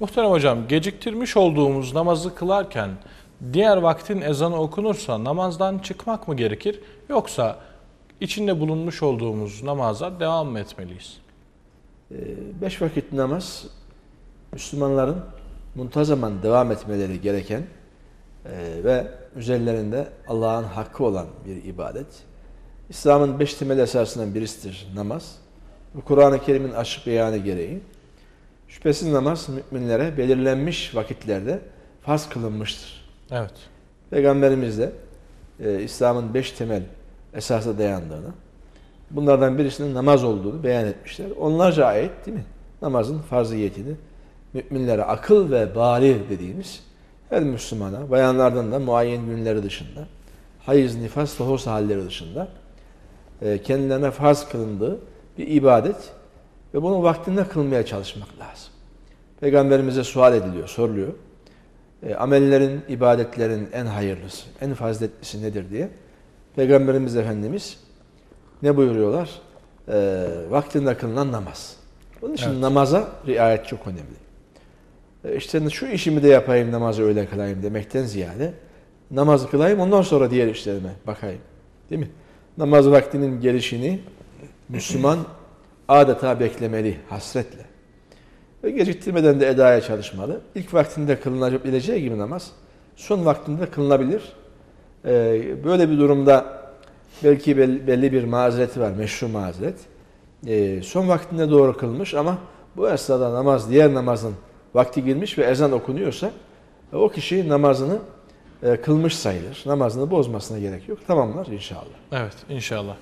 Muhterem hocam geciktirmiş olduğumuz namazı kılarken diğer vaktin ezanı okunursa namazdan çıkmak mı gerekir yoksa içinde bulunmuş olduğumuz namaza devam mı etmeliyiz? Ee, Beş vakit namaz Müslümanların muntazaman devam etmeleri gereken e, ve üzerlerinde Allah'ın hakkı olan bir ibadet. İslam'ın beş temel esasından birisidir namaz. Kur'an-ı Kerim'in açık beyanı gereği. Şüphesiz namaz müminlere belirlenmiş vakitlerde farz kılınmıştır. Evet. Peygamberimiz de e, İslam'ın beş temel esasa dayandığını, bunlardan birisinin namaz olduğunu beyan etmişler. Onlarca ayet değil mi? Namazın farziyetini müminlere akıl ve bali dediğimiz her Müslümana, bayanlardan da muayyen günleri dışında, hayız, nifas, tohus halleri dışında e, kendilerine farz kılındığı bir ibadet ve bunu vaktinde kılmaya çalışmak lazım. Peygamberimize sual ediliyor, soruluyor. E, amellerin, ibadetlerin en hayırlısı, en faziletlisi nedir diye. Peygamberimiz Efendimiz ne buyuruyorlar? E, vaktinde kılınan namaz. Onun için Evet. namaza riayet çok önemli. E, işte şu işimi de yapayım, namazı öyle kılayım demekten ziyade namazı kılayım ondan sonra diğer işlerime bakayım. Değil mi? Namaz vaktinin gelişini Müslüman adeta beklemeli hasretle. Ve geciktirmeden de edaya çalışmalı. İlk vaktinde kılınabileceği gibi namaz son vaktinde kılınabilir. Ee, böyle bir durumda belki bel- belli bir mazereti var, meşru mazeret. Ee, son vaktinde doğru kılmış ama bu esnada namaz, diğer namazın vakti girmiş ve ezan okunuyorsa e, o kişi namazını e, kılmış sayılır. Namazını bozmasına gerek yok. Tamamlar inşallah. Evet inşallah.